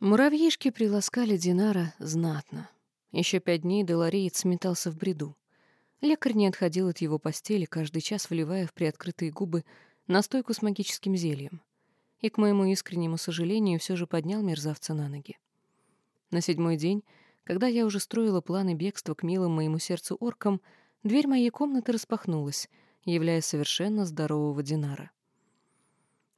Муравьишки приласкали Динара знатно. Еще пять дней Делариец метался в бреду. Лекарь не отходил от его постели, каждый час вливая в приоткрытые губы настойку с магическим зельем. И, к моему искреннему сожалению, все же поднял мерзавца на ноги. На седьмой день, когда я уже строила планы бегства к милым моему сердцу оркам, дверь моей комнаты распахнулась, являя совершенно здорового Динара.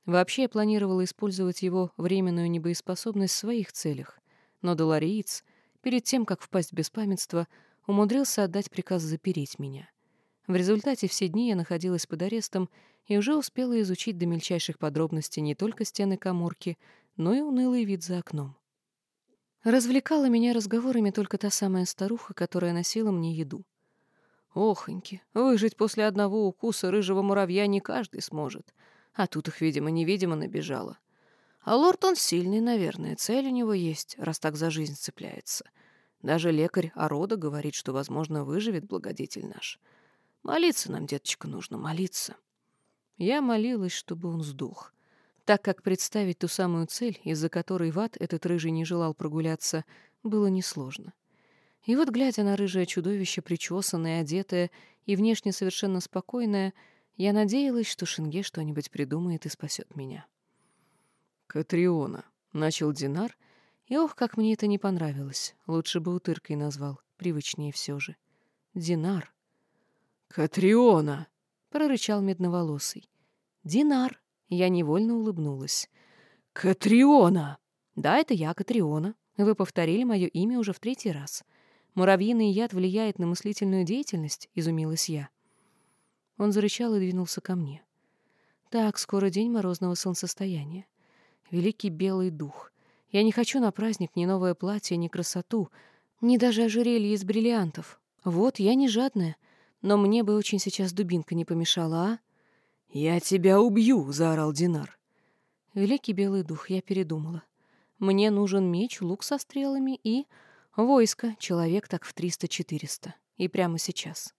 Вообще я планировала использовать его временную небоеспособность в своих целях, но Долориец, перед тем, как впасть в беспамятство, умудрился отдать приказ запереть меня. В результате все дни я находилась под арестом и уже успела изучить до мельчайших подробностей не только стены коморки, но и унылый вид за окном. Развлекала меня разговорами только та самая старуха, которая носила мне еду. Охоньки, выжить после одного укуса рыжего муравья не каждый сможет — а тут их, видимо-невидимо, набежало. А лорд он сильный, наверное, цель у него есть, раз так за жизнь цепляется. Даже лекарь Орода говорит, что, возможно, выживет благодетель наш. Молиться нам, деточка, нужно, молиться. Я молилась, чтобы он сдох. Так как представить ту самую цель, из-за которой в ад этот рыжий не желал прогуляться, было несложно. И вот, глядя на рыжее чудовище, причесанное, одетое и внешне совершенно спокойное, я надеялась, что Шинге что-нибудь придумает и спасет меня. «Катриона», — начал Динар, и ох, как мне это не понравилось. Лучше бы утыркой назвал, привычнее все же. «Динар». «Катриона!» — прорычал медноволосый. «Динар!» — я невольно улыбнулась. «Катриона!» «Да, это я, Катриона. Вы повторили мое имя уже в третий раз. Муравьиный яд влияет на мыслительную деятельность?» — изумилась я. Он зарычал и двинулся ко мне. Так, скоро день морозного солнцестояния. Великий белый дух. Я не хочу на праздник ни новое платье, ни красоту, ни даже ожерелье из бриллиантов. Вот, я не жадная, но мне бы очень сейчас дубинка не помешала, а? «Я тебя убью!» — заорал Динар. Великий белый дух, я передумала. Мне нужен меч, лук со стрелами и... Войско, человек так в триста-четыреста. И прямо сейчас.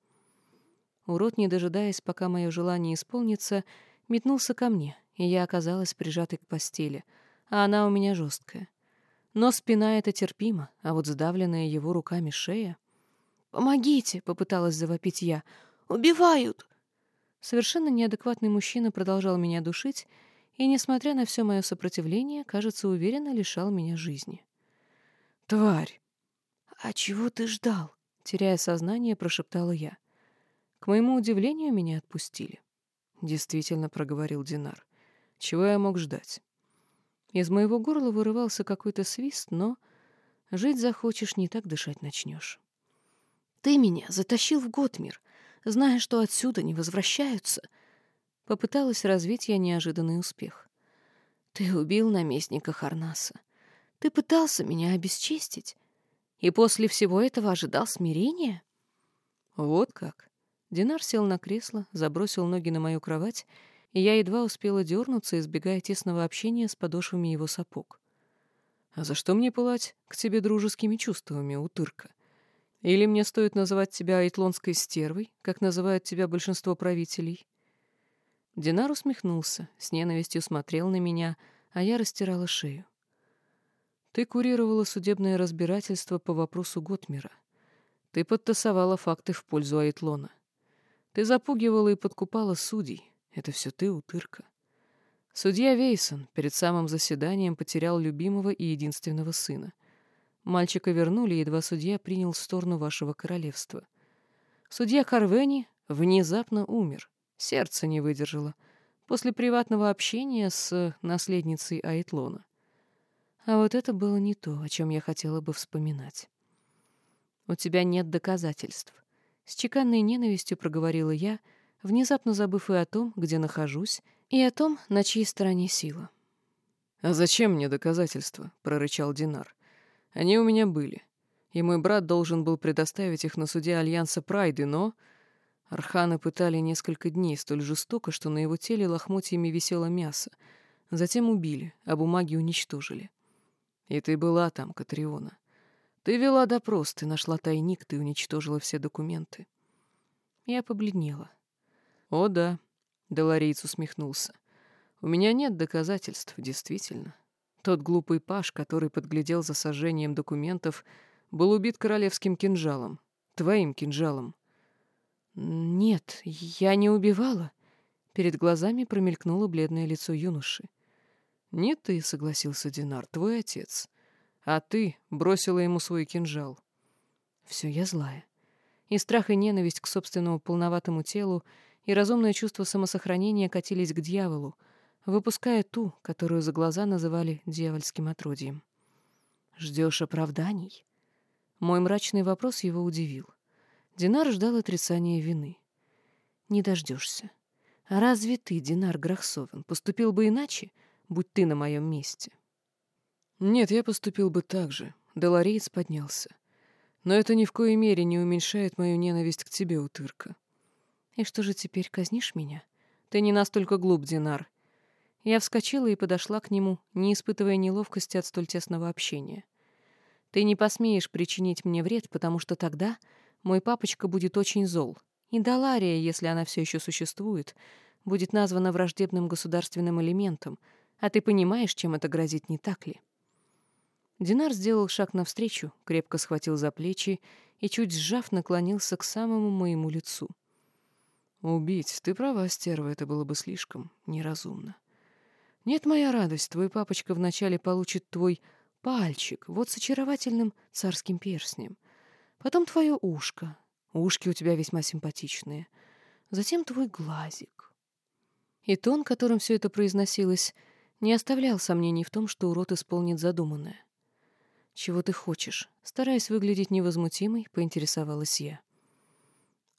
Урод, не дожидаясь, пока мое желание исполнится, метнулся ко мне, и я оказалась прижатой к постели, а она у меня жесткая. Но спина — это терпимо, а вот сдавленная его руками шея... «Помогите!» — попыталась завопить я. «Убивают!» Совершенно неадекватный мужчина продолжал меня душить и, несмотря на все мое сопротивление, кажется, уверенно лишал меня жизни. «Тварь!» «А чего ты ждал?» — теряя сознание, прошептала я. К моему удивлению, меня отпустили. Действительно, проговорил Динар. Чего я мог ждать? Из моего горла вырывался какой-то свист, но жить захочешь, не так дышать начнешь. Ты меня затащил в Готмир, зная, что отсюда не возвращаются. Попыталась развить я неожиданный успех. Ты убил наместника Харнаса. Ты пытался меня обесчестить. И после всего этого ожидал смирения? Вот как. Динар сел на кресло, забросил ноги на мою кровать, и я едва успела дернуться, избегая тесного общения с подошвами его сапог. «А за что мне пылать к тебе дружескими чувствами, утырка? Или мне стоит называть тебя айтлонской стервой, как называют тебя большинство правителей?» Динар усмехнулся, с ненавистью смотрел на меня, а я растирала шею. «Ты курировала судебное разбирательство по вопросу Готмира. Ты подтасовала факты в пользу Айтлона. Ты запугивала и подкупала судей. Это все ты, утырка. Судья Вейсон перед самым заседанием потерял любимого и единственного сына. Мальчика вернули, едва судья принял сторону вашего королевства. Судья Карвени внезапно умер. Сердце не выдержало. После приватного общения с наследницей Айтлона. А вот это было не то, о чем я хотела бы вспоминать. У тебя нет доказательств. С чеканной ненавистью проговорила я, внезапно забыв и о том, где нахожусь, и о том, на чьей стороне сила. «А зачем мне доказательства?» — прорычал Динар. «Они у меня были, и мой брат должен был предоставить их на суде Альянса Прайды, но...» Архана пытали несколько дней столь жестоко, что на его теле лохмотьями висело мясо. Затем убили, а бумаги уничтожили. И ты была там, Катриона. Ты вела допрос, ты нашла тайник, ты уничтожила все документы. Я побледнела. О, да, Долорейц усмехнулся. У меня нет доказательств, действительно. Тот глупый паш, который подглядел за сожжением документов, был убит королевским кинжалом. Твоим кинжалом. «Нет, я не убивала». Перед глазами промелькнуло бледное лицо юноши. «Не ты», — согласился Динар, — «твой отец. А ты бросила ему свой кинжал». «Все, я злая. И страх и ненависть к собственному полноватому телу, и разумное чувство самосохранения катились к дьяволу, выпуская ту, которую за глаза называли дьявольским отродьем. «Ждешь оправданий?» Мой мрачный вопрос его удивил. Динар ждал отрицания вины. «Не дождешься. Разве ты, Динар Грахсовен, поступил бы иначе, будь ты на моем месте?» «Нет, я поступил бы так же», — Делареец поднялся. «Но это ни в коей мере не уменьшает мою ненависть к тебе, утырка». «И что же теперь, казнишь меня? Ты не настолько глуп, Динар». Я вскочила и подошла к нему, не испытывая неловкости от столь тесного общения. «Ты не посмеешь причинить мне вред, потому что тогда мой папочка будет очень зол. И Далария, если она все еще существует, будет названа враждебным государственным элементом, а ты понимаешь, чем это грозит, не так ли? Динар сделал шаг навстречу, крепко схватил за плечи и, чуть сжав, наклонился к самому моему лицу. «Убить, ты права, стерва, это было бы слишком неразумно. Нет, моя радость, твой папочка вначале получит твой пальчик, вот с очаровательным царским перстнем — Потом твое ушко. Ушки у тебя весьма симпатичные. Затем твой глазик. И тон, которым все это произносилось, не оставлял сомнений в том, что урод исполнит задуманное. «Чего ты хочешь?» Стараясь выглядеть невозмутимой, поинтересовалась я.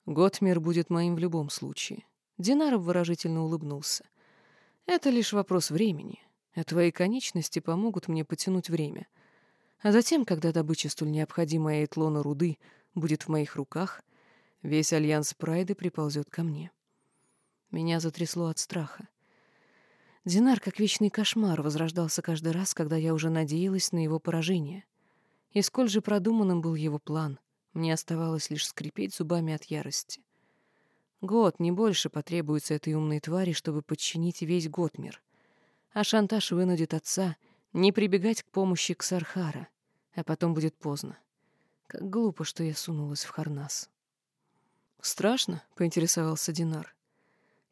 «Готмир будет моим в любом случае». Динаров выражительно улыбнулся. «Это лишь вопрос времени, а твои конечности помогут мне потянуть время. А затем, когда добыча столь необходимая Этлона руды будет в моих руках, весь альянс Прайды приползет ко мне. Меня затрясло от страха. Динар, как вечный кошмар, возрождался каждый раз, когда я уже надеялась на его поражение. И сколь же продуманным был его план, мне оставалось лишь скрипеть зубами от ярости. Год, не больше потребуется этой умной твари, чтобы подчинить весь Готмир. А шантаж вынудит отца — не прибегать к помощи Ксархара, а потом будет поздно. Как глупо, что я сунулась в Харнас. «Страшно?» — поинтересовался Динар.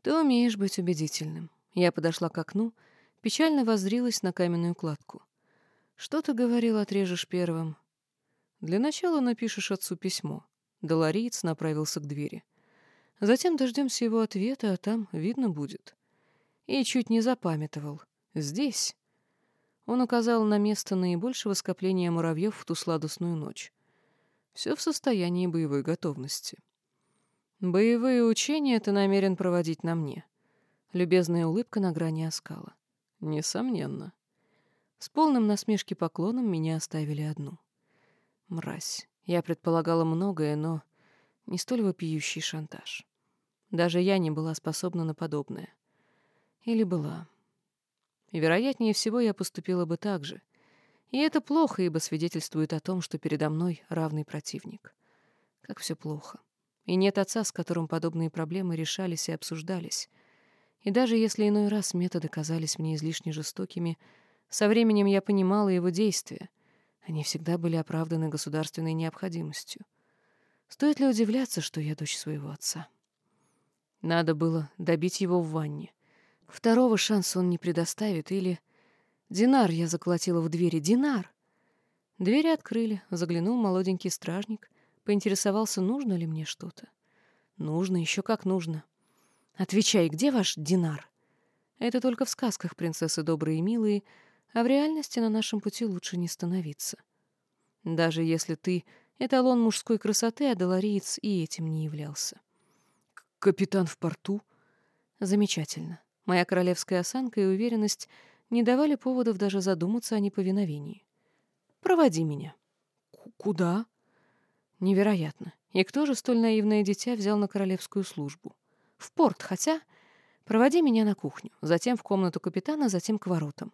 «Ты умеешь быть убедительным». Я подошла к окну, печально воззрилась на каменную кладку. «Что ты говорил, отрежешь первым?» «Для начала напишешь отцу письмо». Долориец направился к двери. «Затем дождемся его ответа, а там видно будет». И чуть не запамятовал. «Здесь». Он указал на место наибольшего скопления муравьев в ту сладостную ночь. Все в состоянии боевой готовности. «Боевые учения ты намерен проводить на мне». Любезная улыбка на грани оскала. «Несомненно». С полным насмешки поклоном меня оставили одну. Мразь. Я предполагала многое, но не столь вопиющий шантаж. Даже я не была способна на подобное. Или была. И, вероятнее всего, я поступила бы так же. И это плохо, ибо свидетельствует о том, что передо мной равный противник. Как все плохо. И нет отца, с которым подобные проблемы решались и обсуждались. И даже если иной раз методы казались мне излишне жестокими, со временем я понимала его действия. Они всегда были оправданы государственной необходимостью. Стоит ли удивляться, что я дочь своего отца? Надо было добить его в ванне. Второго шанса он не предоставит, или... «Динар!» — я заколотила в двери. «Динар!» Двери открыли, заглянул молоденький стражник, поинтересовался, нужно ли мне что-то. «Нужно, еще как нужно». «Отвечай, где ваш Динар?» «Это только в сказках принцессы добрые и милые, а в реальности на нашем пути лучше не становиться. Даже если ты эталон мужской красоты, а Долориец и этим не являлся». «Капитан в порту?» «Замечательно. Моя королевская осанка и уверенность не давали поводов даже задуматься о неповиновении. «Проводи меня». «Куда?» «Невероятно. И кто же столь наивное дитя взял на королевскую службу? В порт, хотя... Проводи меня на кухню, затем в комнату капитана, затем к воротам.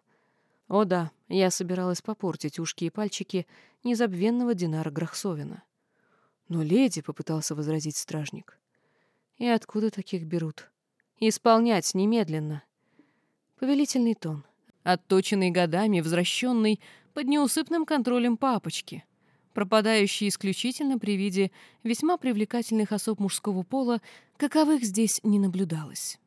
О да, я собиралась попортить ушки и пальчики незабвенного Динара Грахсовина. Но леди, — попытался возразить стражник. И откуда таких берут? Исполнять немедленно. Повелительный тон. отточенный годами, возвращенный под неусыпным контролем папочки, пропадающий исключительно при виде весьма привлекательных особ мужского пола, каковых здесь не наблюдалось.